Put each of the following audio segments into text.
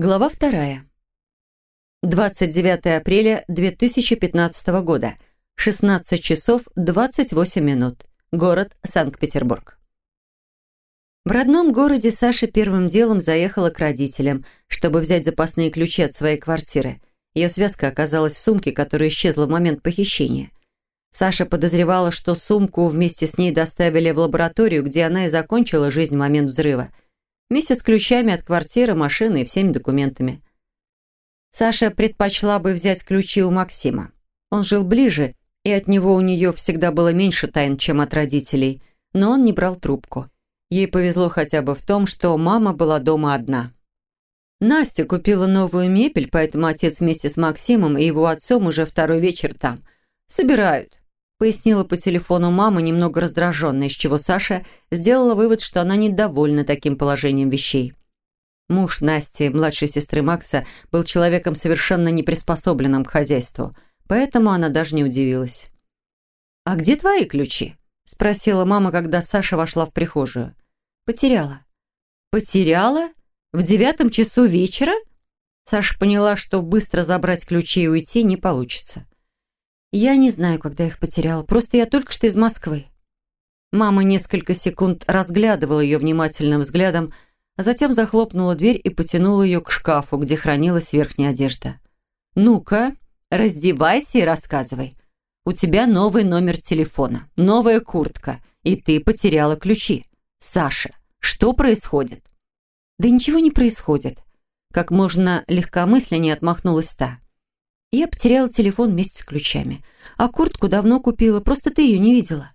Глава вторая. 29 апреля 2015 года. 16 часов 28 минут. Город Санкт-Петербург. В родном городе Саша первым делом заехала к родителям, чтобы взять запасные ключи от своей квартиры. Ее связка оказалась в сумке, которая исчезла в момент похищения. Саша подозревала, что сумку вместе с ней доставили в лабораторию, где она и закончила жизнь в момент взрыва. Вместе с ключами от квартиры, машины и всеми документами. Саша предпочла бы взять ключи у Максима. Он жил ближе, и от него у нее всегда было меньше тайн, чем от родителей, но он не брал трубку. Ей повезло хотя бы в том, что мама была дома одна. Настя купила новую мебель, поэтому отец вместе с Максимом и его отцом уже второй вечер там. Собирают. Пояснила по телефону мама, немного раздраженная, из чего Саша сделала вывод, что она недовольна таким положением вещей. Муж Насти, младшей сестры Макса, был человеком совершенно неприспособленным к хозяйству, поэтому она даже не удивилась. «А где твои ключи?» – спросила мама, когда Саша вошла в прихожую. «Потеряла». «Потеряла? В девятом часу вечера?» Саша поняла, что быстро забрать ключи и уйти не получится. «Я не знаю, когда их потеряла. Просто я только что из Москвы». Мама несколько секунд разглядывала ее внимательным взглядом, а затем захлопнула дверь и потянула ее к шкафу, где хранилась верхняя одежда. «Ну-ка, раздевайся и рассказывай. У тебя новый номер телефона, новая куртка, и ты потеряла ключи. Саша, что происходит?» «Да ничего не происходит», как можно легкомысленнее отмахнулась та. «Я потеряла телефон вместе с ключами, а куртку давно купила, просто ты ее не видела».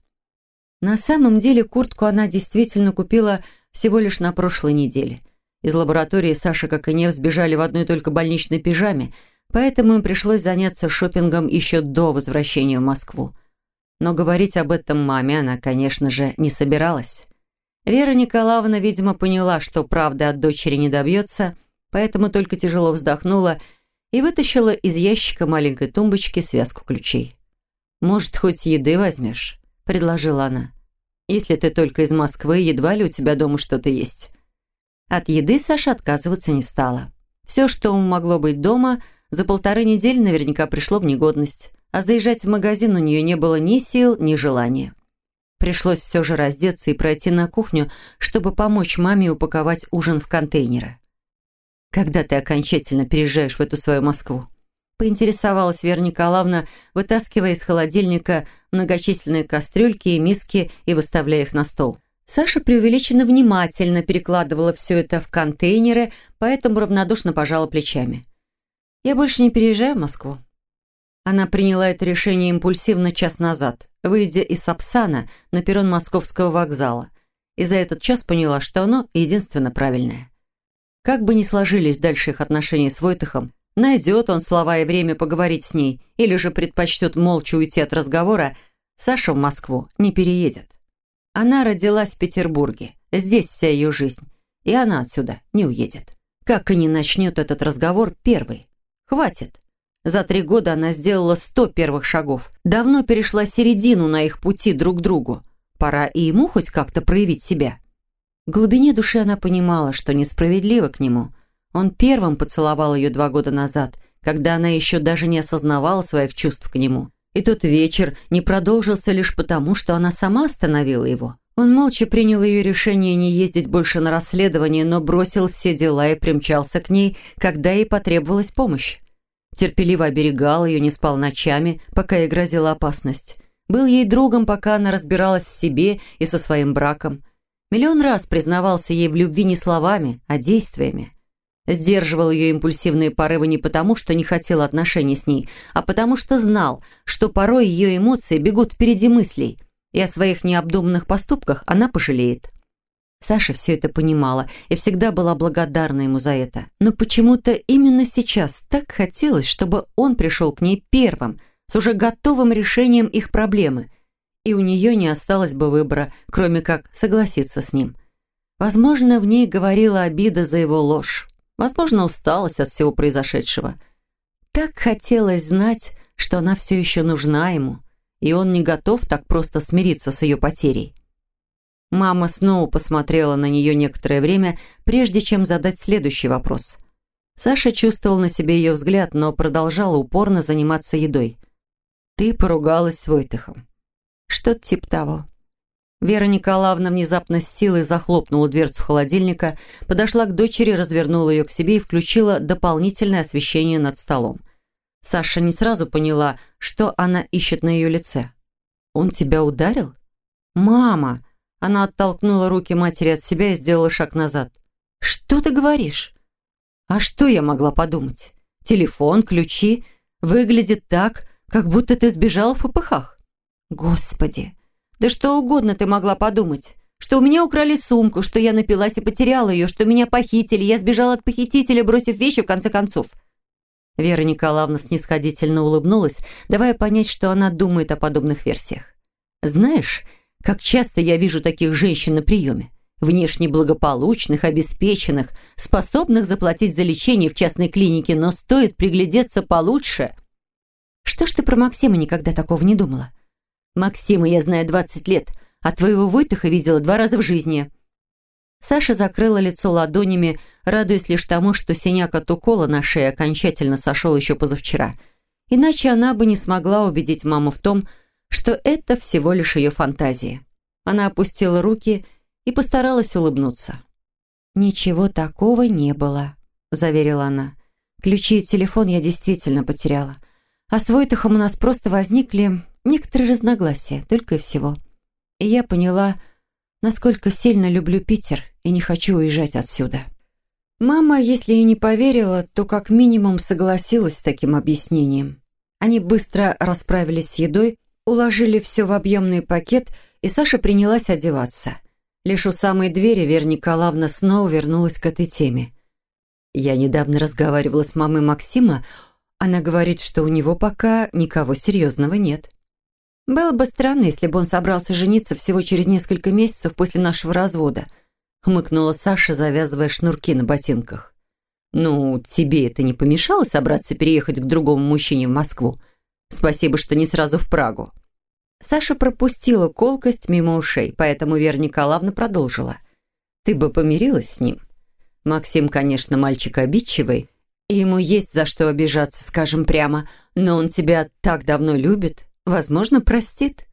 На самом деле куртку она действительно купила всего лишь на прошлой неделе. Из лаборатории Саша, как и Нев, сбежали в одной только больничной пижаме, поэтому им пришлось заняться шопингом еще до возвращения в Москву. Но говорить об этом маме она, конечно же, не собиралась. Вера Николаевна, видимо, поняла, что правды от дочери не добьется, поэтому только тяжело вздохнула вытащила из ящика маленькой тумбочки связку ключей. «Может, хоть еды возьмешь?» – предложила она. Если ты только из Москвы, едва ли у тебя дома что-то есть». От еды Саша отказываться не стала. Все, что могло быть дома, за полторы недели наверняка пришло в негодность, а заезжать в магазин у нее не было ни сил, ни желания. Пришлось все же раздеться и пройти на кухню, чтобы помочь маме упаковать ужин в контейнеры. «Когда ты окончательно переезжаешь в эту свою Москву?» поинтересовалась Вера Николаевна, вытаскивая из холодильника многочисленные кастрюльки и миски и выставляя их на стол. Саша преувеличенно внимательно перекладывала все это в контейнеры, поэтому равнодушно пожала плечами. «Я больше не переезжаю в Москву». Она приняла это решение импульсивно час назад, выйдя из Сапсана на перрон московского вокзала, и за этот час поняла, что оно единственно правильное. Как бы ни сложились дальше их отношения с Войтахом, Найдет он слова и время поговорить с ней, или же предпочтет молча уйти от разговора, Саша в Москву не переедет. Она родилась в Петербурге, здесь вся ее жизнь, и она отсюда не уедет. Как и не начнет этот разговор первый. Хватит. За три года она сделала сто первых шагов, давно перешла середину на их пути друг к другу. Пора и ему хоть как-то проявить себя. В глубине души она понимала, что несправедливо к нему – он первым поцеловал ее два года назад, когда она еще даже не осознавала своих чувств к нему. И тот вечер не продолжился лишь потому, что она сама остановила его. Он молча принял ее решение не ездить больше на расследование, но бросил все дела и примчался к ней, когда ей потребовалась помощь. Терпеливо оберегал ее, не спал ночами, пока ей грозила опасность. Был ей другом, пока она разбиралась в себе и со своим браком. Миллион раз признавался ей в любви не словами, а действиями. Сдерживал ее импульсивные порывы не потому, что не хотел отношений с ней, а потому что знал, что порой ее эмоции бегут впереди мыслей, и о своих необдуманных поступках она пожалеет. Саша все это понимала и всегда была благодарна ему за это. Но почему-то именно сейчас так хотелось, чтобы он пришел к ней первым, с уже готовым решением их проблемы, и у нее не осталось бы выбора, кроме как согласиться с ним. Возможно, в ней говорила обида за его ложь. Возможно, усталость от всего произошедшего. Так хотелось знать, что она все еще нужна ему, и он не готов так просто смириться с ее потерей. Мама снова посмотрела на нее некоторое время, прежде чем задать следующий вопрос. Саша чувствовал на себе ее взгляд, но продолжала упорно заниматься едой. «Ты поругалась с Войтыхом». «Что-то типа того». Вера Николаевна внезапно с силой захлопнула дверцу холодильника, подошла к дочери, развернула ее к себе и включила дополнительное освещение над столом. Саша не сразу поняла, что она ищет на ее лице. «Он тебя ударил?» «Мама!» Она оттолкнула руки матери от себя и сделала шаг назад. «Что ты говоришь?» «А что я могла подумать? Телефон, ключи. Выглядит так, как будто ты сбежала в попыхах». «Господи! Да что угодно ты могла подумать. Что у меня украли сумку, что я напилась и потеряла ее, что меня похитили, я сбежала от похитителя, бросив вещи в конце концов». Вера Николаевна снисходительно улыбнулась, давая понять, что она думает о подобных версиях. «Знаешь, как часто я вижу таких женщин на приеме? Внешне благополучных, обеспеченных, способных заплатить за лечение в частной клинике, но стоит приглядеться получше. Что ж ты про Максима никогда такого не думала? Максима я знаю 20 лет, а твоего Войтыха видела два раза в жизни. Саша закрыла лицо ладонями, радуясь лишь тому, что синяк от укола на шее окончательно сошел еще позавчера. Иначе она бы не смогла убедить маму в том, что это всего лишь ее фантазии. Она опустила руки и постаралась улыбнуться. «Ничего такого не было», — заверила она. «Ключи и телефон я действительно потеряла. А с Войтахом у нас просто возникли некоторые разногласия, только и всего. И я поняла, насколько сильно люблю Питер и не хочу уезжать отсюда». Мама, если и не поверила, то как минимум согласилась с таким объяснением. Они быстро расправились с едой, Уложили все в объемный пакет, и Саша принялась одеваться. Лишь у самой двери Вера Николаевна снова вернулась к этой теме. Я недавно разговаривала с мамой Максима. Она говорит, что у него пока никого серьезного нет. Было бы странно, если бы он собрался жениться всего через несколько месяцев после нашего развода, хмыкнула Саша, завязывая шнурки на ботинках. «Ну, тебе это не помешало собраться переехать к другому мужчине в Москву?» Спасибо, что не сразу в Прагу. Саша пропустила колкость мимо ушей, поэтому Вера Николаевна продолжила. «Ты бы помирилась с ним?» Максим, конечно, мальчик обидчивый, и ему есть за что обижаться, скажем прямо, но он тебя так давно любит, возможно, простит.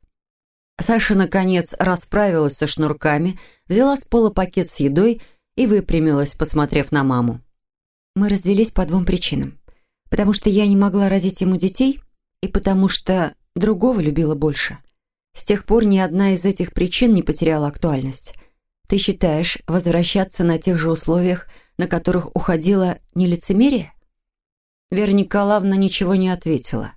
Саша, наконец, расправилась со шнурками, взяла с пола пакет с едой и выпрямилась, посмотрев на маму. Мы развелись по двум причинам. Потому что я не могла родить ему детей, и потому что другого любила больше. С тех пор ни одна из этих причин не потеряла актуальность. Ты считаешь, возвращаться на тех же условиях, на которых уходила, не лицемерие? Вера Николаевна ничего не ответила.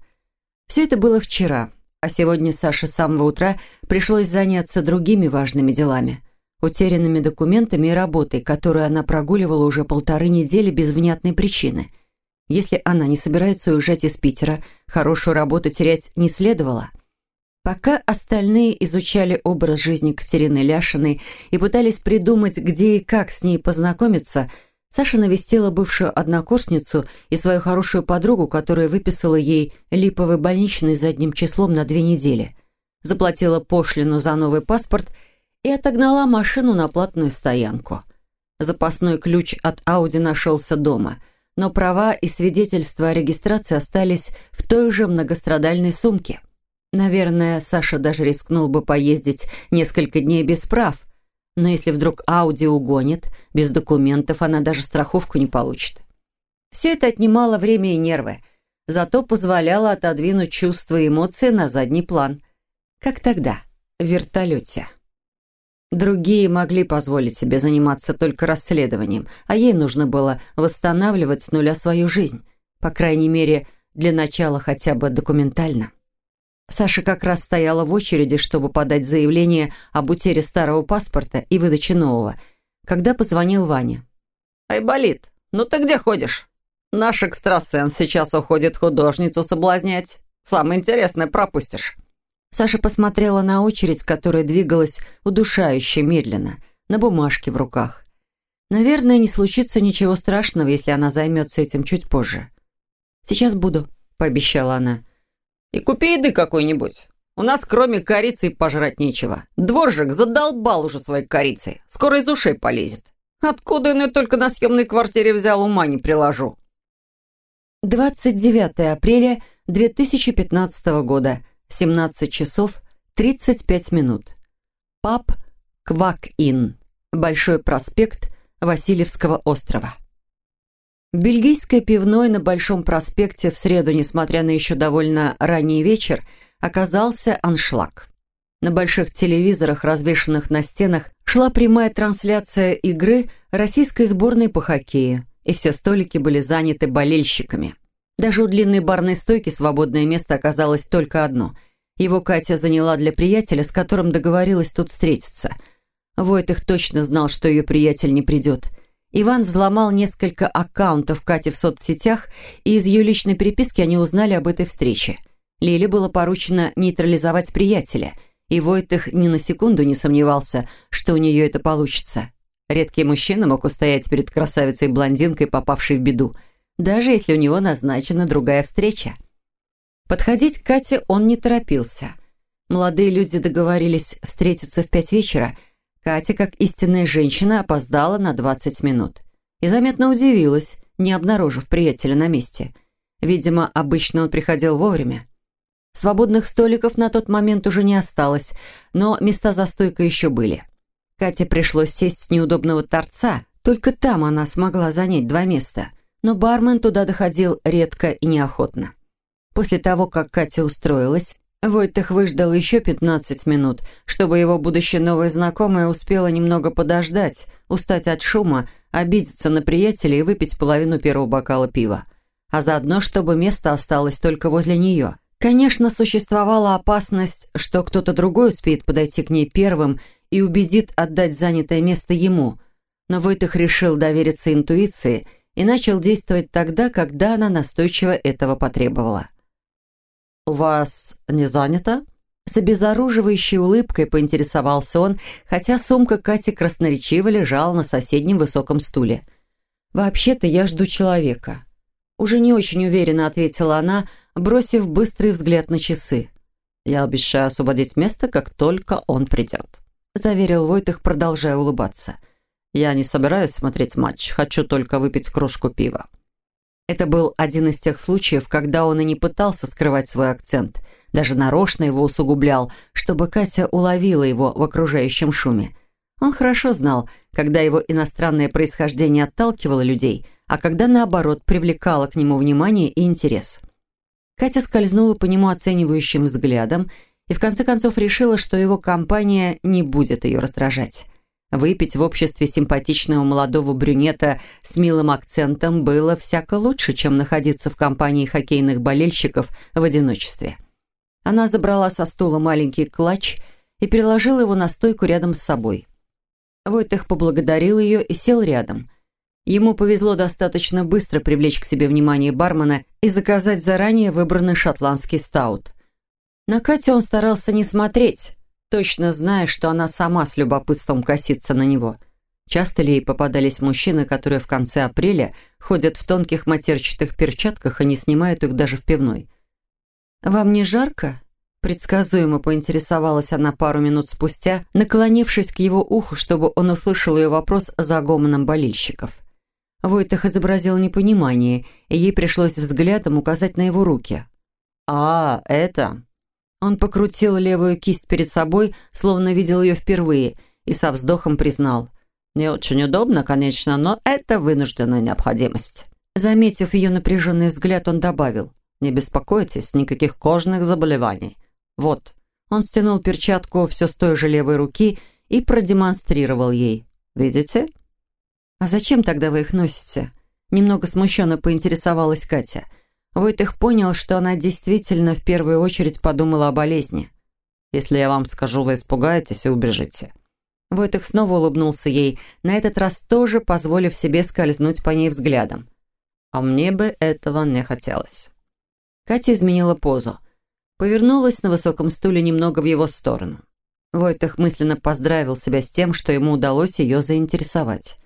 Все это было вчера, а сегодня Саше с самого утра пришлось заняться другими важными делами, утерянными документами и работой, которую она прогуливала уже полторы недели без внятной причины – если она не собирается уезжать из Питера, хорошую работу терять не следовало. Пока остальные изучали образ жизни Катерины Ляшиной и пытались придумать, где и как с ней познакомиться, Саша навестила бывшую однокурсницу и свою хорошую подругу, которая выписала ей липовый больничный задним числом на две недели. Заплатила пошлину за новый паспорт и отогнала машину на платную стоянку. Запасной ключ от Ауди нашелся дома – но права и свидетельства о регистрации остались в той же многострадальной сумке. Наверное, Саша даже рискнул бы поездить несколько дней без прав, но если вдруг Ауди угонит, без документов она даже страховку не получит. Все это отнимало время и нервы, зато позволяло отодвинуть чувства и эмоции на задний план. Как тогда, в вертолете. Другие могли позволить себе заниматься только расследованием, а ей нужно было восстанавливать с нуля свою жизнь, по крайней мере, для начала хотя бы документально. Саша как раз стояла в очереди, чтобы подать заявление об утере старого паспорта и выдаче нового, когда позвонил Ваня. «Айболит, ну ты где ходишь? Наш экстрасенс сейчас уходит художницу соблазнять. Самое интересное пропустишь». Саша посмотрела на очередь, которая двигалась удушающе медленно, на бумажке в руках. Наверное, не случится ничего страшного, если она займется этим чуть позже. «Сейчас буду», — пообещала она. «И купи еды какой-нибудь. У нас кроме корицы пожрать нечего. Дворжик задолбал уже своей корицей. Скоро из ушей полезет. Откуда он ее только на съемной квартире взял, ума не приложу. 29 апреля 2015 года, 17 часов 35 минут. Паб Квак-Ин, Большой проспект Васильевского острова. Бельгийской пивной на Большом проспекте в среду, несмотря на еще довольно ранний вечер, оказался аншлаг. На больших телевизорах, развешанных на стенах, шла прямая трансляция игры российской сборной по хоккею, и все столики были заняты болельщиками. Даже у длинной барной стойки свободное место оказалось только одно. Его Катя заняла для приятеля, с которым договорилась тут встретиться. Войтых точно знал, что ее приятель не придет. Иван взломал несколько аккаунтов Кати в соцсетях, и из ее личной переписки они узнали об этой встрече. Лиле было поручено нейтрализовать приятеля – и Войтых ни на секунду не сомневался, что у нее это получится. Редкий мужчина мог устоять перед красавицей-блондинкой, попавшей в беду, даже если у него назначена другая встреча. Подходить к Кате он не торопился. Молодые люди договорились встретиться в пять вечера. Катя, как истинная женщина, опоздала на 20 минут. И заметно удивилась, не обнаружив приятеля на месте. Видимо, обычно он приходил вовремя. Свободных столиков на тот момент уже не осталось, но места за стойкой еще были. Кате пришлось сесть с неудобного торца, только там она смогла занять два места, но бармен туда доходил редко и неохотно. После того, как Катя устроилась, Войтых выждал еще 15 минут, чтобы его будущая новая знакомая успела немного подождать, устать от шума, обидеться на приятеля и выпить половину первого бокала пива. А заодно, чтобы место осталось только возле нее – Конечно, существовала опасность, что кто-то другой успеет подойти к ней первым и убедит отдать занятое место ему, но Войтых решил довериться интуиции и начал действовать тогда, когда она настойчиво этого потребовала. «У вас не занято?» С обезоруживающей улыбкой поинтересовался он, хотя сумка Кати красноречиво лежала на соседнем высоком стуле. «Вообще-то я жду человека». Уже не очень уверенно ответила она, бросив быстрый взгляд на часы. «Я обещаю освободить место, как только он придет», заверил Войтых, продолжая улыбаться. «Я не собираюсь смотреть матч, хочу только выпить кружку пива». Это был один из тех случаев, когда он и не пытался скрывать свой акцент, даже нарочно его усугублял, чтобы Катя уловила его в окружающем шуме. Он хорошо знал, когда его иностранное происхождение отталкивало людей, а когда, наоборот, привлекало к нему внимание и интерес – Катя скользнула по нему оценивающим взглядом и в конце концов решила, что его компания не будет ее раздражать. Выпить в обществе симпатичного молодого брюнета с милым акцентом было всяко лучше, чем находиться в компании хоккейных болельщиков в одиночестве. Она забрала со стула маленький клатч и переложила его на стойку рядом с собой. Войтых поблагодарил ее и сел рядом. Ему повезло достаточно быстро привлечь к себе внимание бармена и заказать заранее выбранный шотландский стаут. На Катю он старался не смотреть, точно зная, что она сама с любопытством косится на него. Часто ли ей попадались мужчины, которые в конце апреля ходят в тонких матерчатых перчатках и не снимают их даже в пивной? «Вам не жарко?» Предсказуемо поинтересовалась она пару минут спустя, наклонившись к его уху, чтобы он услышал ее вопрос за гомоном болельщиков. Войтах изобразил непонимание, и ей пришлось взглядом указать на его руки. «А, это...» Он покрутил левую кисть перед собой, словно видел ее впервые, и со вздохом признал. «Не очень удобно, конечно, но это вынужденная необходимость». Заметив ее напряженный взгляд, он добавил. «Не беспокойтесь, никаких кожных заболеваний. Вот». Он стянул перчатку все с той же левой руки и продемонстрировал ей. «Видите?» «А зачем тогда вы их носите?» Немного смущенно поинтересовалась Катя. Войтых понял, что она действительно в первую очередь подумала о болезни. «Если я вам скажу, вы испугаетесь и убежите». Войтых снова улыбнулся ей, на этот раз тоже позволив себе скользнуть по ней взглядом. «А мне бы этого не хотелось». Катя изменила позу. Повернулась на высоком стуле немного в его сторону. Войтых мысленно поздравил себя с тем, что ему удалось ее заинтересовать.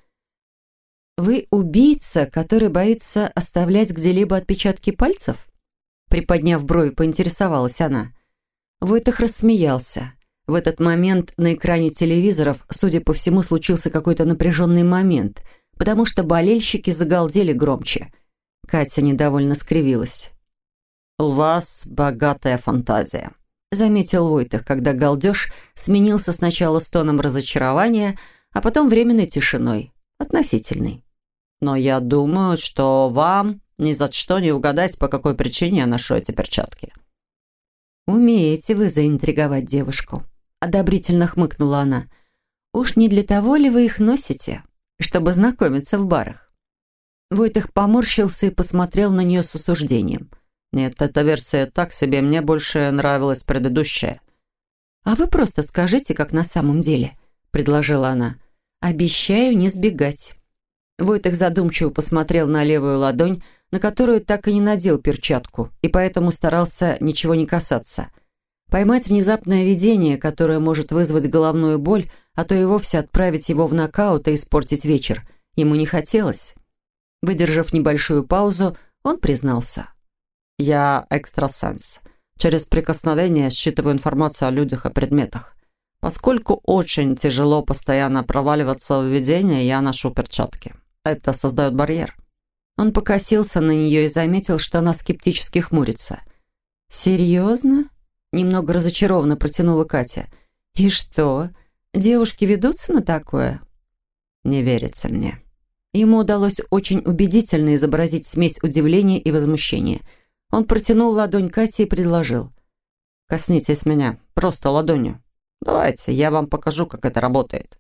«Вы убийца, который боится оставлять где-либо отпечатки пальцев?» Приподняв брови, поинтересовалась она. Войтах рассмеялся. В этот момент на экране телевизоров, судя по всему, случился какой-то напряженный момент, потому что болельщики загалдели громче. Катя недовольно скривилась. «У вас богатая фантазия», — заметил Войтах, когда галдеж сменился сначала стоном разочарования, а потом временной тишиной, относительной. «Но я думаю, что вам ни за что не угадать, по какой причине я ношу эти перчатки». «Умеете вы заинтриговать девушку», — одобрительно хмыкнула она. «Уж не для того ли вы их носите, чтобы знакомиться в барах?» Войтых поморщился и посмотрел на нее с осуждением. «Нет, эта версия так себе, мне больше нравилась предыдущая». «А вы просто скажите, как на самом деле», — предложила она. «Обещаю не сбегать». Войтых задумчиво посмотрел на левую ладонь, на которую так и не надел перчатку, и поэтому старался ничего не касаться. Поймать внезапное видение, которое может вызвать головную боль, а то и вовсе отправить его в нокаут и испортить вечер, ему не хотелось. Выдержав небольшую паузу, он признался. «Я экстрасенс. Через прикосновение считываю информацию о людях и предметах. Поскольку очень тяжело постоянно проваливаться в видение, я ношу перчатки. Это создает барьер». Он покосился на нее и заметил, что она скептически хмурится. «Серьезно?» – немного разочарованно протянула Катя. «И что, девушки ведутся на такое?» «Не верится мне». Ему удалось очень убедительно изобразить смесь удивления и возмущения. Он протянул ладонь Кате и предложил. «Коснитесь меня, просто ладонью. Давайте, я вам покажу, как это работает».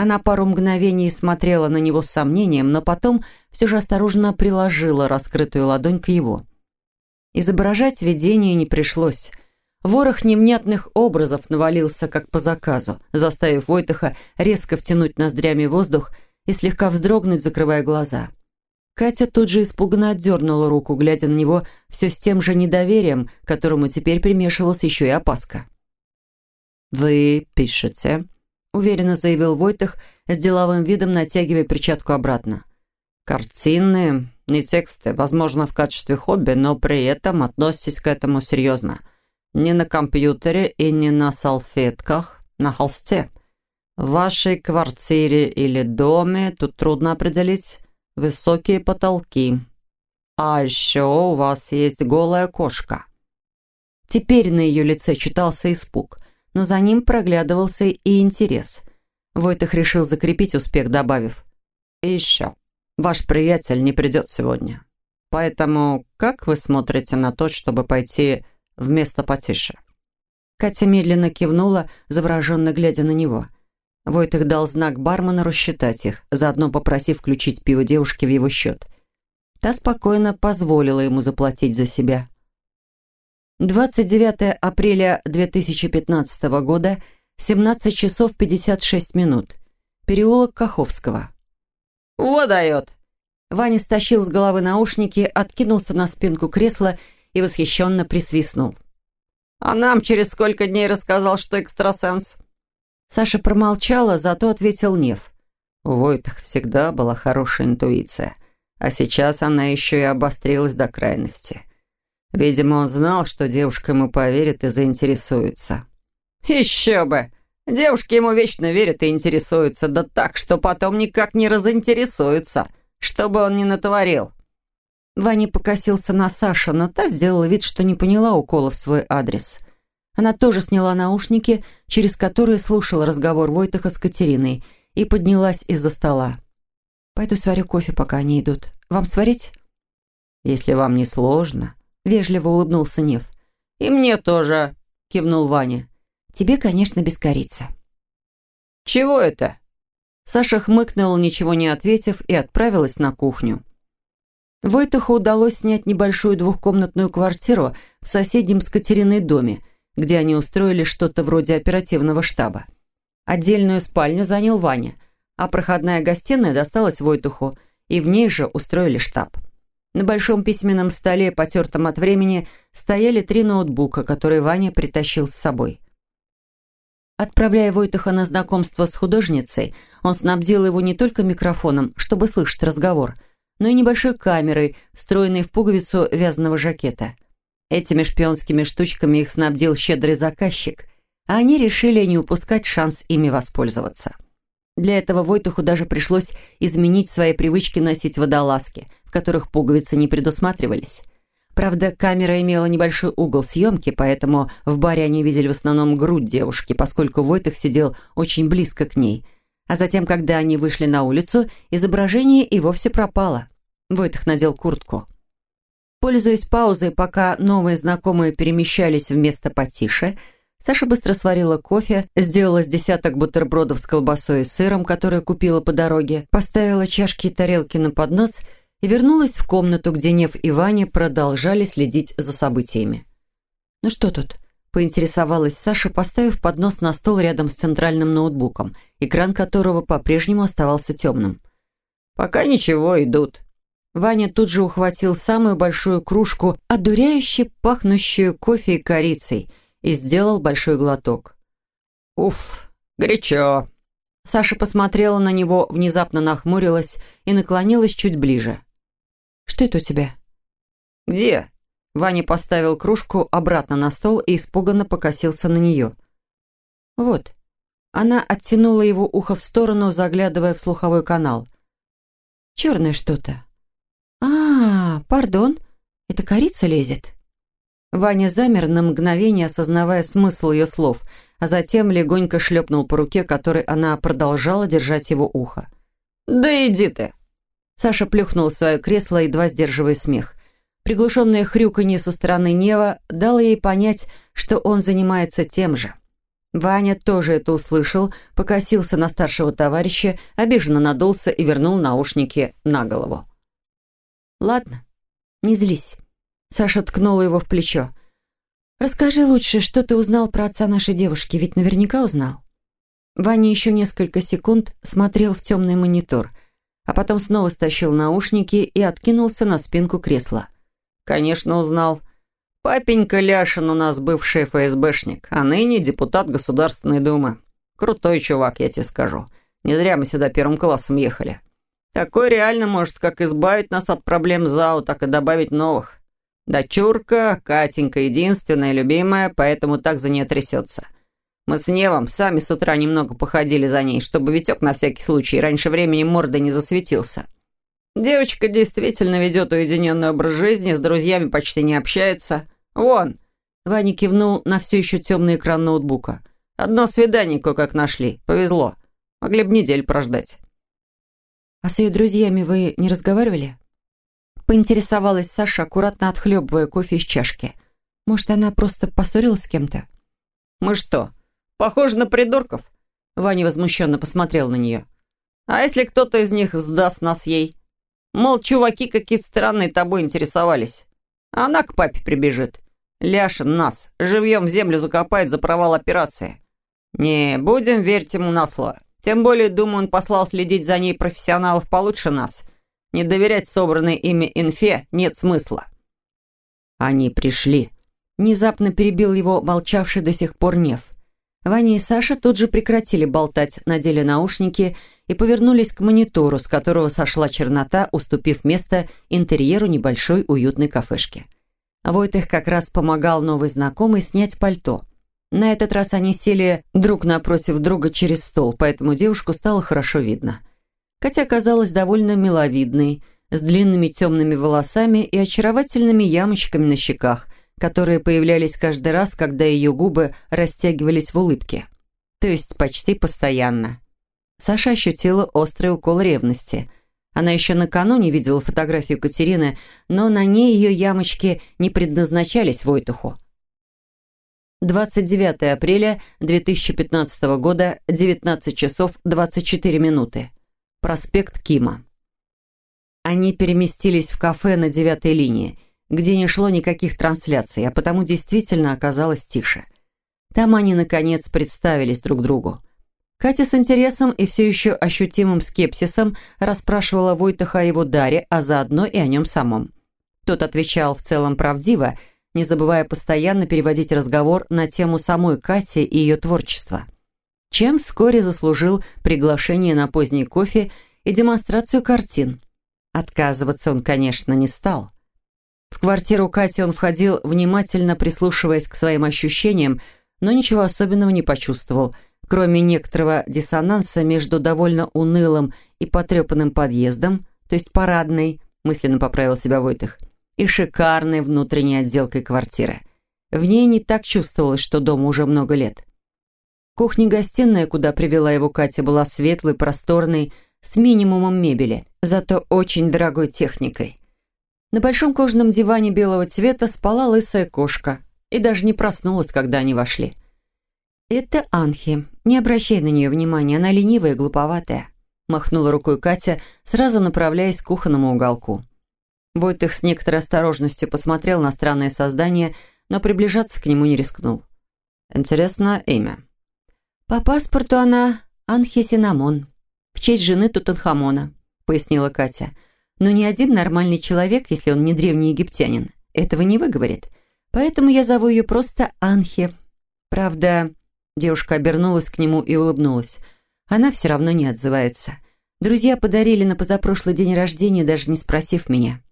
Она пару мгновений смотрела на него с сомнением, но потом все же осторожно приложила раскрытую ладонь к его. Изображать видение не пришлось. Ворох невнятных образов навалился как по заказу, заставив Войтаха резко втянуть ноздрями воздух и слегка вздрогнуть, закрывая глаза. Катя тут же испуганно отдернула руку, глядя на него все с тем же недоверием, которому теперь примешивалась еще и опаска. «Вы пишете?» Уверенно заявил Войтах, с деловым видом натягивая перчатку обратно. «Картины, не тексты, возможно, в качестве хобби, но при этом относитесь к этому серьезно. Не на компьютере и не на салфетках, на холсте. В вашей квартире или доме, тут трудно определить, высокие потолки. А еще у вас есть голая кошка». Теперь на ее лице читался испуг – но за ним проглядывался и интерес. Войтах решил закрепить успех, добавив. «И еще. Ваш приятель не придет сегодня. Поэтому как вы смотрите на то, чтобы пойти в место потише?» Катя медленно кивнула, завороженно глядя на него. Войтых дал знак бармену рассчитать их, заодно попросив включить пиво девушки в его счет. Та спокойно позволила ему заплатить за себя. 29 апреля 2015 года, 17 часов 56 минут. Переулок Каховского. «Вот дает!» Ваня стащил с головы наушники, откинулся на спинку кресла и восхищенно присвистнул. «А нам через сколько дней рассказал, что экстрасенс?» Саша промолчала, зато ответил Нев. У Войтах всегда была хорошая интуиция, а сейчас она еще и обострилась до крайности. Видимо, он знал, что девушка ему поверит и заинтересуется. «Еще бы! Девушки ему вечно верят и интересуются, да так, что потом никак не разинтересуются, что бы он ни натворил». Ваня покосился на Сашу, но та сделала вид, что не поняла укола в свой адрес. Она тоже сняла наушники, через которые слушала разговор Войтаха с Катериной, и поднялась из-за стола. «Пойду сварю кофе, пока они идут. Вам сварить?» «Если вам не сложно», Вежливо улыбнулся Нев. «И мне тоже», — кивнул Ваня. «Тебе, конечно, без корицы». «Чего это?» Саша хмыкнула, ничего не ответив, и отправилась на кухню. Войтуху удалось снять небольшую двухкомнатную квартиру в соседнем с Катериной доме, где они устроили что-то вроде оперативного штаба. Отдельную спальню занял Ваня, а проходная гостиная досталась Войтуху, и в ней же устроили штаб. На большом письменном столе, потертом от времени, стояли три ноутбука, которые Ваня притащил с собой. Отправляя Войтуха на знакомство с художницей, он снабдил его не только микрофоном, чтобы слышать разговор, но и небольшой камерой, встроенной в пуговицу вязаного жакета. Этими шпионскими штучками их снабдил щедрый заказчик. а они решили не упускать шанс ими воспользоваться. Для этого Войтуху даже пришлось изменить свои привычки носить водолазки, в которых пуговицы не предусматривались. Правда, камера имела небольшой угол съемки, поэтому в баре они видели в основном грудь девушки, поскольку Войтых сидел очень близко к ней. А затем, когда они вышли на улицу, изображение и вовсе пропало. Войтых надел куртку. Пользуясь паузой, пока новые знакомые перемещались в место потише, Саша быстро сварила кофе, сделала с десяток бутербродов с колбасой и сыром, которые купила по дороге, поставила чашки и тарелки на поднос и вернулась в комнату, где Нев и Ваня продолжали следить за событиями. «Ну что тут?» – поинтересовалась Саша, поставив поднос на стол рядом с центральным ноутбуком, экран которого по-прежнему оставался темным. «Пока ничего, идут», Ваня тут же ухватил самую большую кружку, одуряюще пахнущую кофе и корицей, и сделал большой глоток. «Уф, горячо!» Саша посмотрела на него, внезапно нахмурилась и наклонилась чуть ближе. «Что это у тебя?» «Где?» Ваня поставил кружку обратно на стол и испуганно покосился на нее. «Вот». Она оттянула его ухо в сторону, заглядывая в слуховой канал. «Черное что-то. «А, пардон, это корица лезет?» Ваня замер на мгновение, осознавая смысл ее слов, а затем легонько шлепнул по руке, которой она продолжала держать его ухо. «Да иди ты!» Саша плюхнул в свое кресло, едва сдерживая смех. Приглушенное хрюканье со стороны Нева дало ей понять, что он занимается тем же. Ваня тоже это услышал, покосился на старшего товарища, обиженно надулся и вернул наушники на голову. «Ладно, не злись». Саша ткнула его в плечо. «Расскажи лучше, что ты узнал про отца нашей девушки, ведь наверняка узнал». Ваня еще несколько секунд смотрел в темный монитор, а потом снова стащил наушники и откинулся на спинку кресла. «Конечно узнал. Папенька Ляшин у нас бывший ФСБшник, а ныне депутат Государственной Думы. Крутой чувак, я тебе скажу. Не зря мы сюда первым классом ехали. Такой реально может как избавить нас от проблем ЗАО, так и добавить новых. Дочурка, Катенька единственная, любимая, поэтому так за нее трясется. Мы с Невом сами с утра немного походили за ней, чтобы Витек на всякий случай раньше времени мордой не засветился. Девочка действительно ведет уединенный образ жизни, с друзьями почти не общается. Вон!» Ваня кивнул на все еще темный экран ноутбука. «Одно свидание кое-как нашли. Повезло. Могли бы неделю прождать». «А с ее друзьями вы не разговаривали?» Поинтересовалась Саша, аккуратно отхлебывая кофе из чашки. «Может, она просто поссорилась с кем-то?» «Мы что, похожи на придурков?» Ваня возмущенно посмотрел на нее. «А если кто-то из них сдаст нас ей? Мол, чуваки какие-то странные тобой интересовались. Она к папе прибежит. Ляшин нас живьем в землю закопает за провал операции. Не, будем верить ему на слово. Тем более, думаю, он послал следить за ней профессионалов получше нас. Не доверять собранной ими инфе нет смысла. Они пришли. Внезапно перебил его молчавший до сих пор Нев. Ваня и Саша тут же прекратили болтать, надели наушники и повернулись к монитору, с которого сошла чернота, уступив место интерьеру небольшой уютной кафешки. Войтых как раз помогал новой знакомой снять пальто. На этот раз они сели друг напротив друга через стол, поэтому девушку стало хорошо видно. Катя оказалась довольно миловидной, с длинными темными волосами и очаровательными ямочками на щеках, которые появлялись каждый раз, когда ее губы растягивались в улыбке. То есть почти постоянно. Саша ощутила острый укол ревности. Она еще накануне видела фотографию Катерины, но на ней ее ямочки не предназначались Войтуху. 29 апреля 2015 года, 19 часов 24 минуты. Проспект Кима. Они переместились в кафе на девятой линии, где не шло никаких трансляций, а потому действительно оказалось тише. Там они, наконец, представились друг другу. Катя с интересом и все еще ощутимым скепсисом расспрашивала Войтаха о его даре, а заодно и о нем самом. Тот отвечал в целом правдиво, не забывая постоянно переводить разговор на тему самой Кати и ее творчества. Чем вскоре заслужил приглашение на поздний кофе и демонстрацию картин. Отказываться он, конечно, не стал. В квартиру Кати он входил, внимательно прислушиваясь к своим ощущениям, но ничего особенного не почувствовал, кроме некоторого диссонанса между довольно унылым и потрепанным подъездом, то есть парадной, мысленно поправил себя Войтых, и шикарной внутренней отделкой квартиры. В ней не так чувствовалось, что дому уже много лет. Кухня-гостиная, куда привела его Катя, была светлой, просторной, с минимумом мебели, зато очень дорогой техникой. На большом кожаном диване белого цвета спала лысая кошка и даже не проснулась, когда они вошли. «Это Анхи. Не обращай на нее внимания, она ленивая и глуповатая», махнула рукой Катя, сразу направляясь к кухонному уголку. Войтых с некоторой осторожностью посмотрел на странное создание, но приближаться к нему не рискнул. «Интересно имя». «По паспорту она Анхи Синамон, в честь жены Тутанхамона», пояснила Катя. «Но ни один нормальный человек, если он не древний египтянин, этого не выговорит. Поэтому я зову ее просто Анхи. Правда, девушка обернулась к нему и улыбнулась. Она все равно не отзывается. Друзья подарили на позапрошлый день рождения, даже не спросив меня.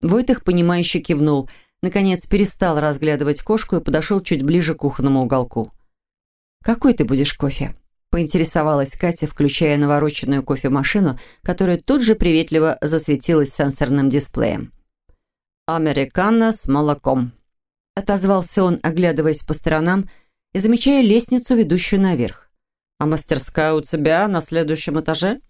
Войтых, понимающе кивнул, наконец перестал разглядывать кошку и подошел чуть ближе к кухонному уголку. «Какой ты будешь кофе?» поинтересовалась Катя, включая навороченную кофемашину, которая тут же приветливо засветилась сенсорным дисплеем. «Американо с молоком», Отозвался он, оглядываясь по сторонам и замечая лестницу, ведущую наверх. «А мастерская у тебя на следующем этаже?»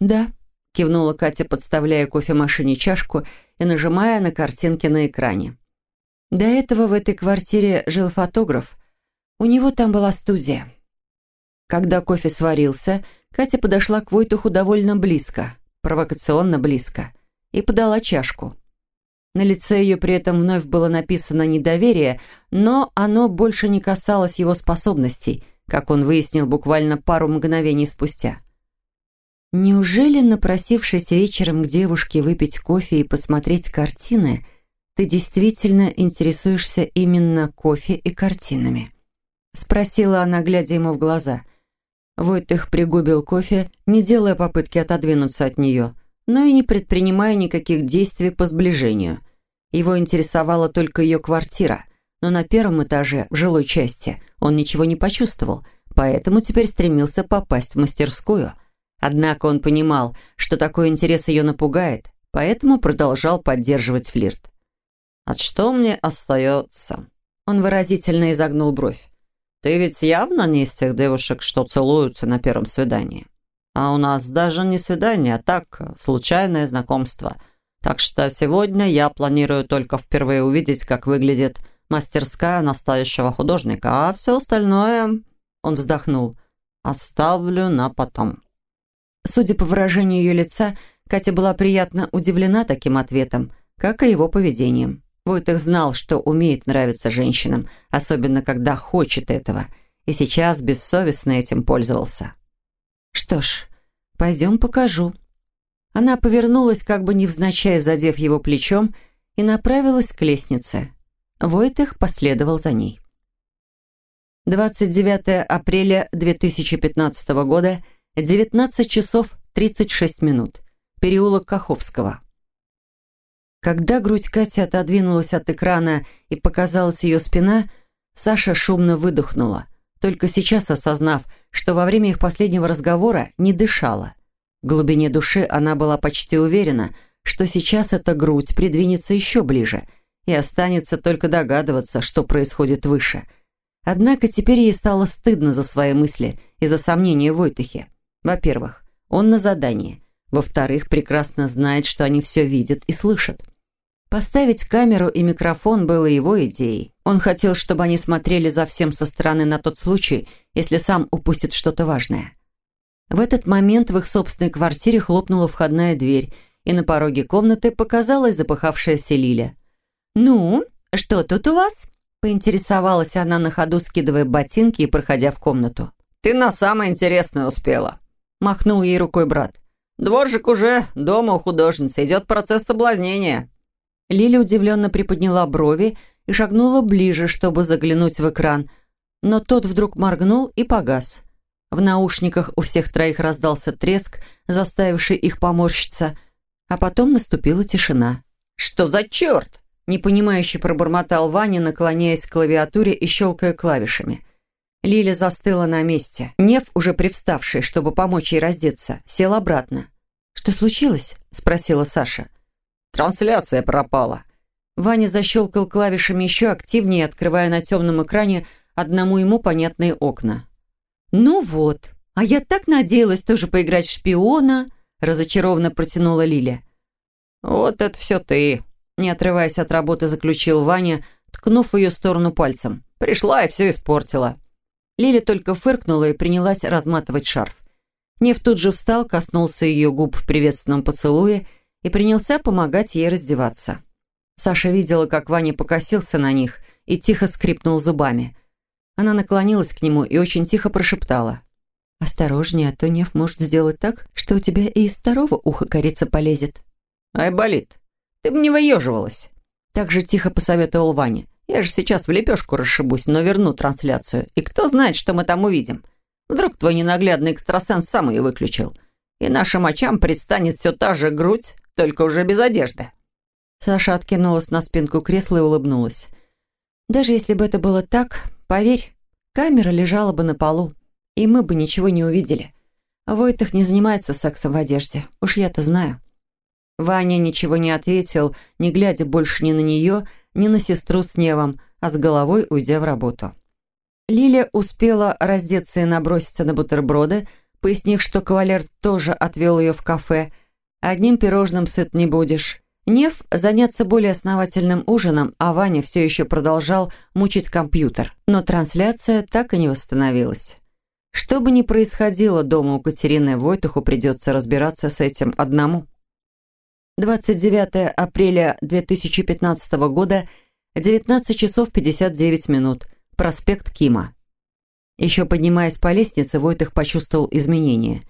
«Да», — кивнула Катя, подставляя кофемашине чашку и нажимая на картинки на экране. До этого в этой квартире жил фотограф. У него там была студия. Когда кофе сварился, Катя подошла к Войтуху довольно близко, провокационно близко, и подала чашку. На лице ее при этом вновь было написано недоверие, но оно больше не касалось его способностей, как он выяснил буквально пару мгновений спустя. Неужели, напросившись вечером к девушке выпить кофе и посмотреть картины, ты действительно интересуешься именно кофе и картинами? Спросила она, глядя ему в глаза. Войтых пригубил кофе, не делая попытки отодвинуться от нее, но и не предпринимая никаких действий по сближению. Его интересовала только ее квартира, но на первом этаже, в жилой части, он ничего не почувствовал, поэтому теперь стремился попасть в мастерскую. Однако он понимал, что такой интерес ее напугает, поэтому продолжал поддерживать флирт. «А что мне остается?» Он выразительно изогнул бровь. «Ты ведь явно не из тех девушек, что целуются на первом свидании. А у нас даже не свидание, а так, случайное знакомство». Так что сегодня я планирую только впервые увидеть, как выглядит мастерская настоящего художника, а все остальное, он вздохнул, оставлю на потом. Судя по выражению ее лица, Катя была приятно удивлена таким ответом, как и его поведением. Войтых знал, что умеет нравиться женщинам, особенно когда хочет этого, и сейчас бессовестно этим пользовался. «Что ж, пойдем покажу», она повернулась, как бы невзначай задев его плечом, и направилась к лестнице. Войтых последовал за ней. 29 апреля 2015 года, 19 часов 36 минут. Переулок Каховского. Когда грудь Кати отодвинулась от экрана и показалась ее спина, Саша шумно выдохнула, только сейчас осознав, что во время их последнего разговора не дышала. В глубине души она была почти уверена, что сейчас эта грудь придвинется еще ближе и останется только догадываться, что происходит выше. Однако теперь ей стало стыдно за свои мысли и за сомнения в Войтыхе. Во-первых, он на задании. Во-вторых, прекрасно знает, что они все видят и слышат. Поставить камеру и микрофон было его идеей. Он хотел, чтобы они смотрели за всем со стороны на тот случай, если сам упустит что-то важное. В этот момент в их собственной квартире хлопнула входная дверь, и на пороге комнаты показалась запыхавшаяся Лиля. «Ну, что тут у вас?» Поинтересовалась она на ходу, скидывая ботинки и проходя в комнату. «Ты на самое интересное успела», — махнул ей рукой брат. «Дворжик уже дома у художницы, идет процесс соблазнения». Лиля удивленно приподняла брови и шагнула ближе, чтобы заглянуть в экран, но тот вдруг моргнул и погас. В наушниках у всех троих раздался треск, заставивший их поморщиться, а потом наступила тишина. «Что за черт?» Непонимающе пробормотал Ваня, наклоняясь к клавиатуре и щелкая клавишами. Лиля застыла на месте. Нев, уже привставший, чтобы помочь ей раздеться, сел обратно. «Что случилось?» – спросила Саша. «Трансляция пропала». Ваня защелкал клавишами еще активнее, открывая на темном экране одному ему понятные окна. «Ну вот, а я так надеялась тоже поиграть в шпиона», – разочарованно протянула Лиля. «Вот это все ты», не отрываясь от работы, заключил Ваня, ткнув ее сторону пальцем. «Пришла и все испортила». Лиля только фыркнула и принялась разматывать шарф. Нев тут же встал, коснулся ее губ в приветственном поцелуе и принялся помогать ей раздеваться. Саша видела, как Ваня покосился на них и тихо скрипнул зубами. Она наклонилась к нему и очень тихо прошептала. «Осторожнее, а то Нев может сделать так, что у тебя и из второго уха корица полезет». «Ай, болит», ты бы не выеживалась. Так же тихо посоветовал Ваня. Я же сейчас в лепешку расшибусь, но верну трансляцию. И кто знает, что мы там увидим. Вдруг твой ненаглядный экстрасенс сам ее выключил. И нашим очам предстанет все та же грудь, только уже без одежды. Саша откинулась на спинку кресла и улыбнулась. Даже если бы это было так, поверь, камера лежала бы на полу, и мы бы ничего не увидели. Войтах не занимается сексом в одежде, уж я-то знаю. Ваня ничего не ответил, не глядя больше ни на нее, ни на сестру с Невом, а с головой уйдя в работу. Лиля успела раздеться и наброситься на бутерброды, пояснив, что кавалер тоже отвел ее в кафе. «Одним пирожным сыт не будешь». Нев заняться более основательным ужином, а Ваня все еще продолжал мучить компьютер. Но трансляция так и не восстановилась. Что бы ни происходило дома у Катерины, Войтуху придется разбираться с этим одному. 29 апреля 2015 года, 19 часов 59 минут. Проспект Кима. Еще поднимаясь по лестнице, Войтых почувствовал изменения.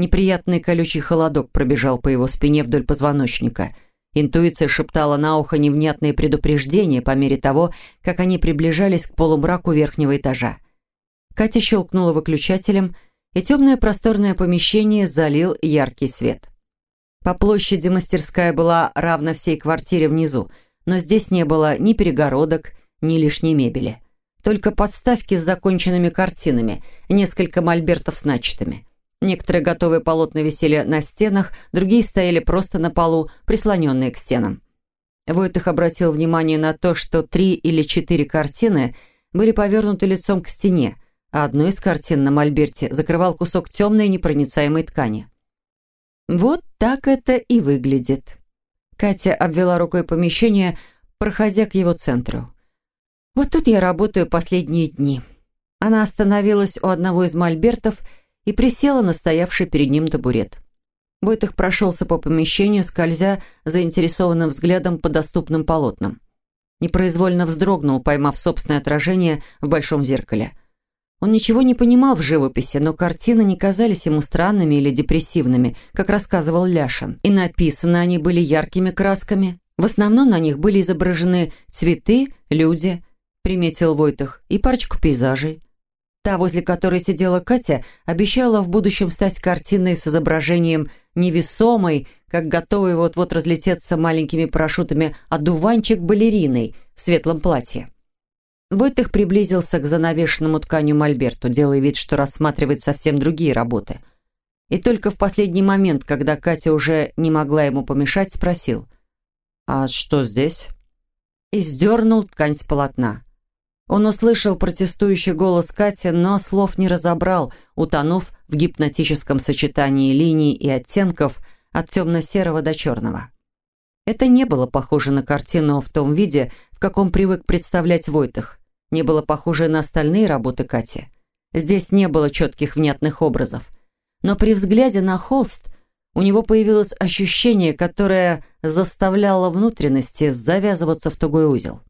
Неприятный колючий холодок пробежал по его спине вдоль позвоночника. Интуиция шептала на ухо невнятные предупреждения по мере того, как они приближались к полумраку верхнего этажа. Катя щелкнула выключателем, и темное просторное помещение залил яркий свет. По площади мастерская была равна всей квартире внизу, но здесь не было ни перегородок, ни лишней мебели. Только подставки с законченными картинами, несколько мольбертов с начатыми. Некоторые готовые полотна висели на стенах, другие стояли просто на полу, прислоненные к стенам. Войтых обратил внимание на то, что три или четыре картины были повернуты лицом к стене, а одну из картин на мольберте закрывал кусок темной непроницаемой ткани. Вот так это и выглядит. Катя обвела рукой помещение, проходя к его центру. Вот тут я работаю последние дни. Она остановилась у одного из мольбертов и присела на стоявший перед ним табурет. Войтых прошелся по помещению, скользя заинтересованным взглядом по доступным полотнам. Непроизвольно вздрогнул, поймав собственное отражение в большом зеркале. Он ничего не понимал в живописи, но картины не казались ему странными или депрессивными, как рассказывал Ляшин. И написаны они были яркими красками. В основном на них были изображены цветы, люди, приметил Войтах, и парочку пейзажей. Та, возле которой сидела Катя, обещала в будущем стать картиной с изображением невесомой, как готовый вот-вот разлететься маленькими парашютами одуванчик-балериной в светлом платье. Войтых приблизился к занавешенному тканью мольберту, делая вид, что рассматривает совсем другие работы. И только в последний момент, когда Катя уже не могла ему помешать, спросил «А что здесь?» И сдернул ткань с полотна. Он услышал протестующий голос Кати, но слов не разобрал, утонув в гипнотическом сочетании линий и оттенков от темно-серого до черного. Это не было похоже на картину в том виде, в каком привык представлять Войтых не было похоже на остальные работы Кати. Здесь не было четких внятных образов. Но при взгляде на холст у него появилось ощущение, которое заставляло внутренности завязываться в тугой узел.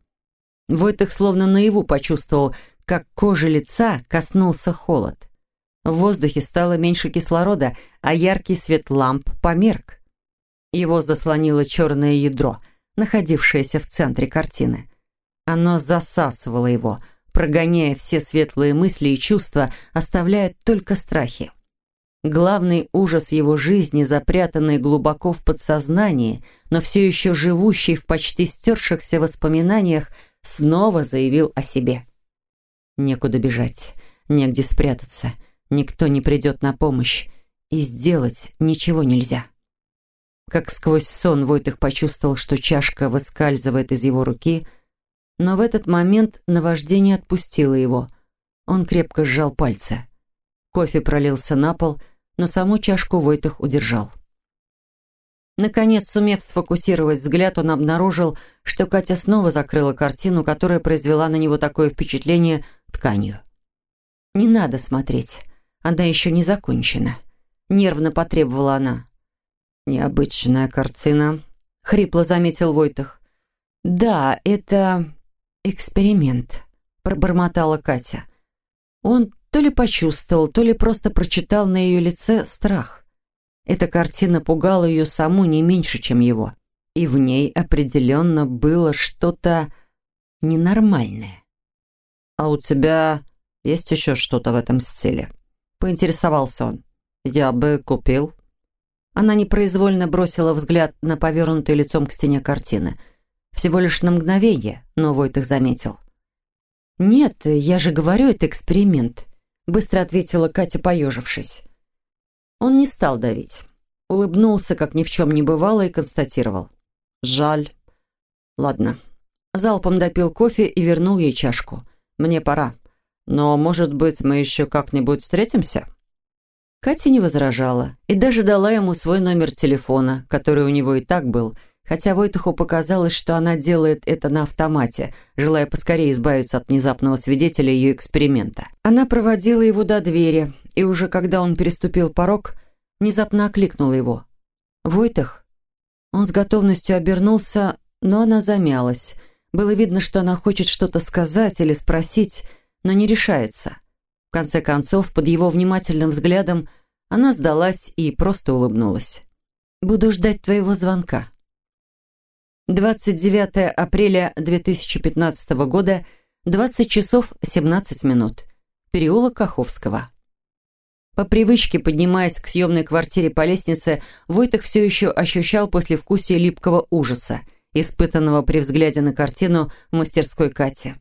Войтых словно наяву почувствовал, как кожи лица коснулся холод. В воздухе стало меньше кислорода, а яркий свет ламп померк. Его заслонило черное ядро, находившееся в центре картины. Оно засасывало его, прогоняя все светлые мысли и чувства, оставляя только страхи. Главный ужас его жизни, запрятанный глубоко в подсознании, но все еще живущий в почти стершихся воспоминаниях, снова заявил о себе. Некуда бежать, негде спрятаться, никто не придет на помощь, и сделать ничего нельзя. Как сквозь сон Войтых почувствовал, что чашка выскальзывает из его руки, но в этот момент наваждение отпустило его. Он крепко сжал пальцы. Кофе пролился на пол, но саму чашку Войтых удержал. Наконец, сумев сфокусировать взгляд, он обнаружил, что Катя снова закрыла картину, которая произвела на него такое впечатление тканью. «Не надо смотреть, она еще не закончена», — нервно потребовала она. «Необычная картина», — хрипло заметил Войтах. «Да, это эксперимент», — пробормотала Катя. Он то ли почувствовал, то ли просто прочитал на ее лице страх. Эта картина пугала ее саму не меньше, чем его. И в ней определенно было что-то ненормальное. «А у тебя есть еще что-то в этом стиле?» Поинтересовался он. «Я бы купил». Она непроизвольно бросила взгляд на повернутое лицом к стене картины. Всего лишь на мгновение, но Войтых заметил. «Нет, я же говорю, это эксперимент», — быстро ответила Катя, поежившись. Он не стал давить. Улыбнулся, как ни в чем не бывало, и констатировал. «Жаль. Ладно». Залпом допил кофе и вернул ей чашку. «Мне пора. Но, может быть, мы еще как-нибудь встретимся?» Катя не возражала и даже дала ему свой номер телефона, который у него и так был, хотя Войтуху показалось, что она делает это на автомате, желая поскорее избавиться от внезапного свидетеля ее эксперимента. Она проводила его до двери, и уже когда он переступил порог, внезапно окликнула его. «Войтах?» Он с готовностью обернулся, но она замялась. Было видно, что она хочет что-то сказать или спросить, но не решается. В конце концов, под его внимательным взглядом, она сдалась и просто улыбнулась. «Буду ждать твоего звонка». 29 апреля 2015 года, 20 часов 17 минут. Переулок Каховского. По привычке, поднимаясь к съемной квартире по лестнице, Войтах все еще ощущал послевкусие липкого ужаса, испытанного при взгляде на картину в мастерской Кати.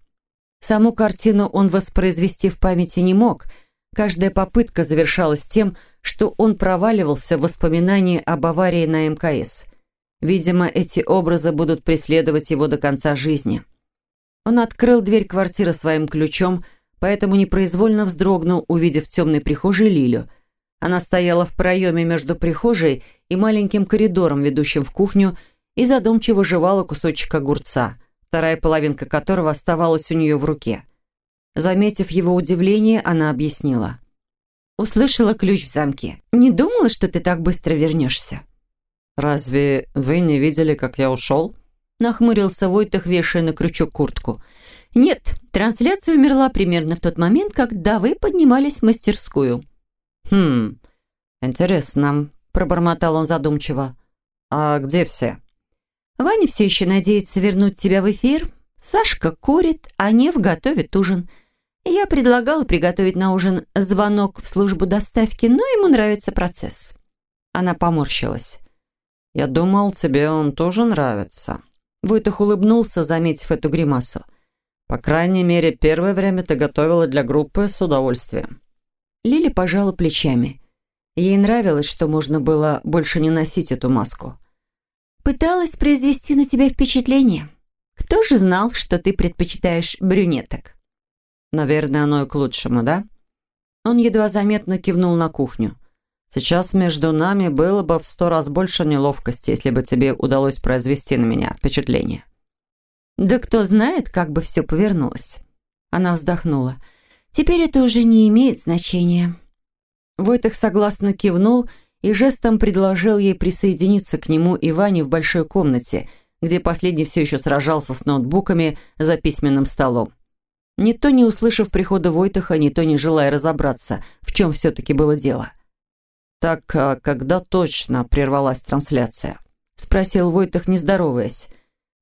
Саму картину он воспроизвести в памяти не мог. Каждая попытка завершалась тем, что он проваливался в воспоминании об аварии на МКС. Видимо, эти образы будут преследовать его до конца жизни. Он открыл дверь квартиры своим ключом, поэтому непроизвольно вздрогнул, увидев в темной прихожей Лилю. Она стояла в проеме между прихожей и маленьким коридором, ведущим в кухню, и задумчиво жевала кусочек огурца – вторая половинка которого оставалась у нее в руке. Заметив его удивление, она объяснила. «Услышала ключ в замке. Не думала, что ты так быстро вернешься?» «Разве вы не видели, как я ушел?» Нахмурился Войтах, вешая на крючок куртку. «Нет, трансляция умерла примерно в тот момент, когда вы поднимались в мастерскую». «Хм, интересно», — пробормотал он задумчиво. «А где все?» Ваня все еще надеется вернуть тебя в эфир. Сашка курит, а Нев готовит ужин. Я предлагала приготовить на ужин звонок в службу доставки, но ему нравится процесс. Она поморщилась. «Я думал, тебе он тоже нравится». Войтах улыбнулся, заметив эту гримасу. «По крайней мере, первое время ты готовила для группы с удовольствием». Лили пожала плечами. Ей нравилось, что можно было больше не носить эту маску. Пыталась произвести на тебя впечатление. Кто же знал, что ты предпочитаешь брюнеток? Наверное, оно и к лучшему, да? Он едва заметно кивнул на кухню. Сейчас между нами было бы в сто раз больше неловкости, если бы тебе удалось произвести на меня впечатление. Да кто знает, как бы все повернулось. Она вздохнула. Теперь это уже не имеет значения. Войтых согласно кивнул и жестом предложил ей присоединиться к нему и Ване в большой комнате, где последний все еще сражался с ноутбуками за письменным столом. Ни то не услышав прихода Войтаха, ни то не желая разобраться, в чем все-таки было дело. «Так, а когда точно прервалась трансляция?» – спросил Войтах, не здороваясь.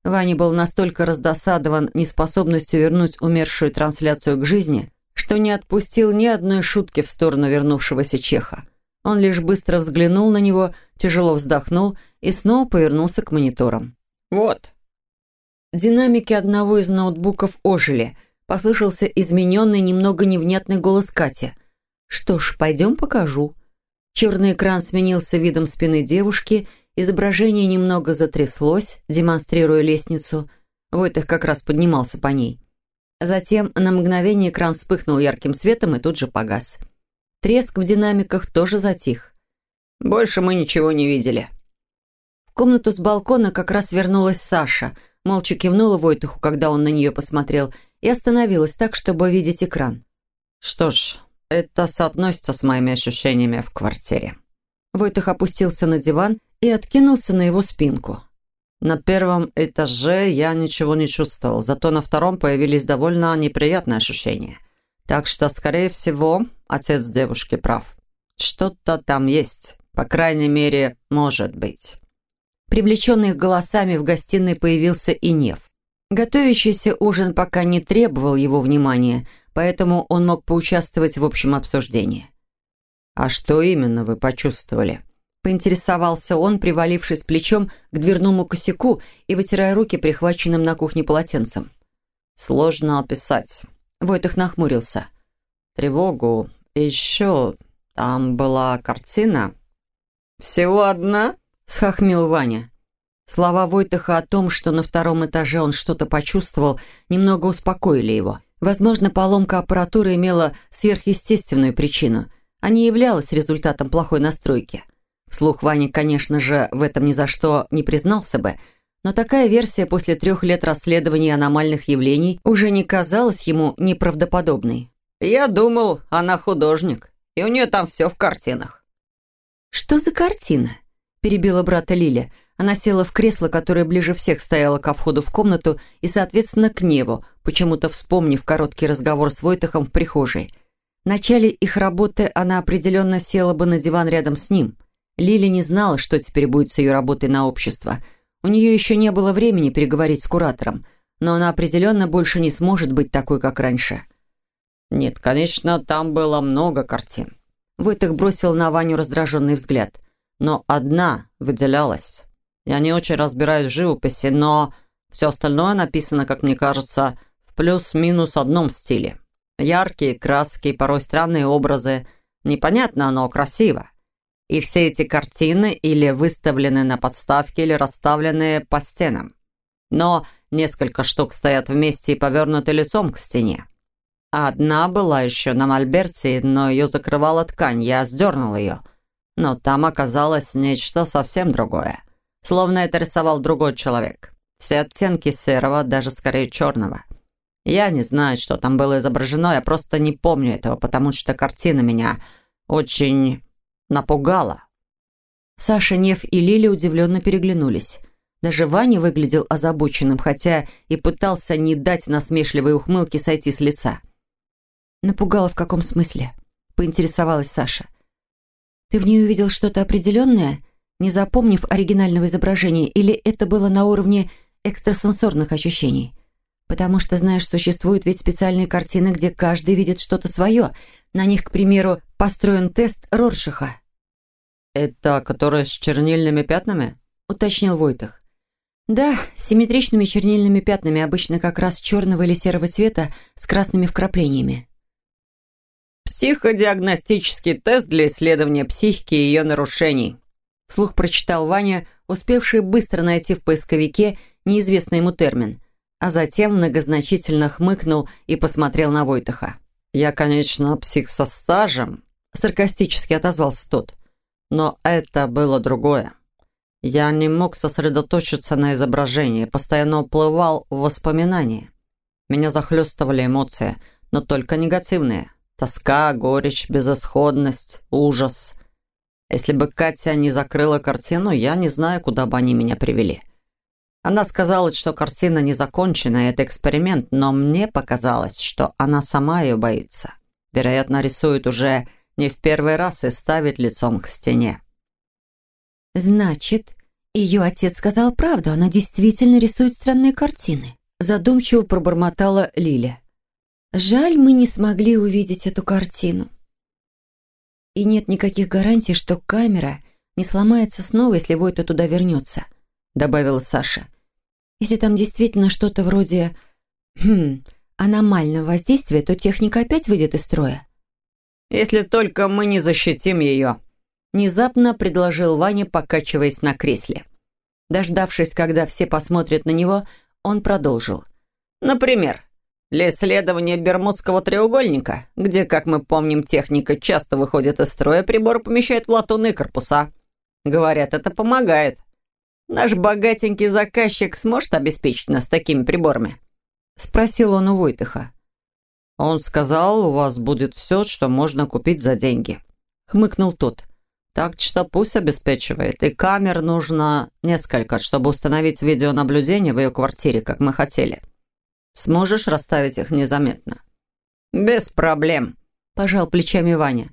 Ваня был настолько раздосадован неспособностью вернуть умершую трансляцию к жизни, что не отпустил ни одной шутки в сторону вернувшегося Чеха. Он лишь быстро взглянул на него, тяжело вздохнул и снова повернулся к мониторам. «Вот». Динамики одного из ноутбуков ожили. Послышался измененный, немного невнятный голос Кати. «Что ж, пойдем покажу». Черный экран сменился видом спины девушки, изображение немного затряслось, демонстрируя лестницу. Войтых как раз поднимался по ней. Затем на мгновение экран вспыхнул ярким светом и тут же погас. Треск в динамиках тоже затих. «Больше мы ничего не видели». В комнату с балкона как раз вернулась Саша. Молча кивнула Войтуху, когда он на нее посмотрел, и остановилась так, чтобы видеть экран. «Что ж, это соотносится с моими ощущениями в квартире». Войтух опустился на диван и откинулся на его спинку. На первом этаже я ничего не чувствовал, зато на втором появились довольно неприятные ощущения. Так что, скорее всего, отец девушки прав. Что-то там есть, по крайней мере, может быть. Привлеченный их голосами в гостиной появился и Нев. Готовящийся ужин пока не требовал его внимания, поэтому он мог поучаствовать в общем обсуждении. «А что именно вы почувствовали?» Поинтересовался он, привалившись плечом к дверному косяку и вытирая руки прихваченным на кухне полотенцем. «Сложно описать». Войтых нахмурился. «Тревогу. Еще там была картина». «Всего одна?» — схохмил Ваня. Слова Войтыха о том, что на втором этаже он что-то почувствовал, немного успокоили его. Возможно, поломка аппаратуры имела сверхъестественную причину, а не являлась результатом плохой настройки. Вслух Ваня, конечно же, в этом ни за что не признался бы, но такая версия после трех лет расследования аномальных явлений уже не казалась ему неправдоподобной. «Я думал, она художник, и у нее там все в картинах». «Что за картина?» – перебила брата Лиля. Она села в кресло, которое ближе всех стояло ко входу в комнату и, соответственно, к Неву, почему-то вспомнив короткий разговор с Войтахом в прихожей. В начале их работы она определенно села бы на диван рядом с ним – Лили не знала, что теперь будет с ее работой на общество. У нее еще не было времени переговорить с куратором, но она определенно больше не сможет быть такой, как раньше. Нет, конечно, там было много картин. Войтых бросил на Ваню раздраженный взгляд. Но одна выделялась. Я не очень разбираюсь в живописи, но все остальное написано, как мне кажется, в плюс-минус одном стиле. Яркие краски, порой странные образы. Непонятно, но красиво. И все эти картины или выставлены на подставке, или расставлены по стенам. Но несколько штук стоят вместе и повернуты лицом к стене. Одна была еще на мольберте, но ее закрывала ткань, я сдернул ее. Но там оказалось нечто совсем другое. Словно это рисовал другой человек. Все оттенки серого, даже скорее черного. Я не знаю, что там было изображено, я просто не помню этого, потому что картина меня очень напугала». Саша, Нев и Лили удивленно переглянулись. Даже Ваня выглядел озабоченным, хотя и пытался не дать насмешливой ухмылке сойти с лица. «Напугала в каком смысле?» — поинтересовалась Саша. «Ты в ней увидел что-то определенное, не запомнив оригинального изображения, или это было на уровне экстрасенсорных ощущений?» Потому что, знаешь, существуют ведь специальные картины, где каждый видит что-то свое. На них, к примеру, построен тест Роршиха. «Это которая с чернильными пятнами?» — уточнил Войтах. «Да, с симметричными чернильными пятнами, обычно как раз черного или серого цвета с красными вкраплениями». «Психодиагностический тест для исследования психики и ее нарушений», — вслух прочитал Ваня, успевший быстро найти в поисковике неизвестный ему термин — а затем многозначительно хмыкнул и посмотрел на Войтаха. «Я, конечно, псих со стажем», — саркастически отозвался тот. «Но это было другое. Я не мог сосредоточиться на изображении, постоянно уплывал в воспоминания. Меня захлестывали эмоции, но только негативные. Тоска, горечь, безысходность, ужас. Если бы Катя не закрыла картину, я не знаю, куда бы они меня привели. Она сказала, что картина не закончена, это эксперимент, но мне показалось, что она сама ее боится. Вероятно, рисует уже не в первый раз и ставит лицом к стене. «Значит, ее отец сказал правду, она действительно рисует странные картины», задумчиво пробормотала Лиля. «Жаль, мы не смогли увидеть эту картину». И нет никаких гарантий, что камера не сломается снова, если Войта туда вернется», — добавила Саша. «Если там действительно что-то вроде... Хм, аномального воздействия, то техника опять выйдет из строя». «Если только мы не защитим ее», — внезапно предложил Ваня, покачиваясь на кресле. Дождавшись, когда все посмотрят на него, он продолжил. «Например, для исследования Бермудского треугольника, где, как мы помним, техника часто выходит из строя, прибор помещает в латунные корпуса. Говорят, это помогает. Наш богатенький заказчик сможет обеспечить нас такими приборами?» Спросил он у Войтыха. «Он сказал, у вас будет все, что можно купить за деньги», — хмыкнул тот. «Так что пусть обеспечивает. И камер нужно несколько, чтобы установить видеонаблюдение в ее квартире, как мы хотели. Сможешь расставить их незаметно?» «Без проблем», — пожал плечами Ваня.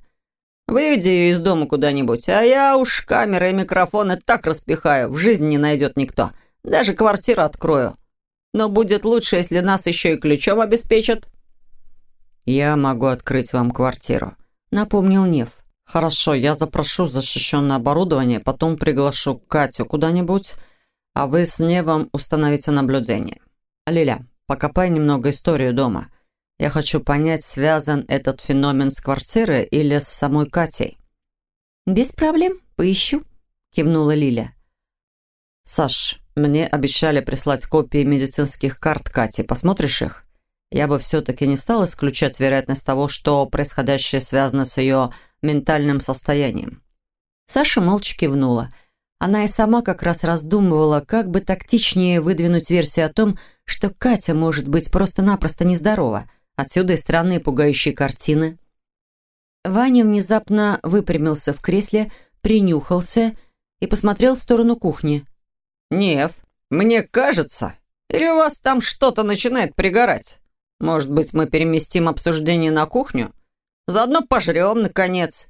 «Выведи ее из дома куда-нибудь, а я уж камеры и микрофоны так распихаю, в жизни не найдет никто. Даже квартиру открою. Но будет лучше, если нас еще и ключом обеспечат». «Я могу открыть вам квартиру», — напомнил Нев. «Хорошо, я запрошу защищенное оборудование, потом приглашу Катю куда-нибудь, а вы с Невом установите наблюдение. Лиля, покопай немного историю дома. Я хочу понять, связан этот феномен с квартирой или с самой Катей». «Без проблем, поищу», — кивнула Лиля. «Саш, мне обещали прислать копии медицинских карт Кати. Посмотришь их? Я бы все-таки не стал исключать вероятность того, что происходящее связано с ее ментальным состоянием». Саша молча кивнула — она и сама как раз раздумывала, как бы тактичнее выдвинуть версию о том, что Катя может быть просто-напросто нездорова. Отсюда и странные пугающие картины. Ваня внезапно выпрямился в кресле, принюхался и посмотрел в сторону кухни. «Нев, мне кажется, или у вас там что-то начинает пригорать? Может быть, мы переместим обсуждение на кухню? Заодно пожрем, наконец,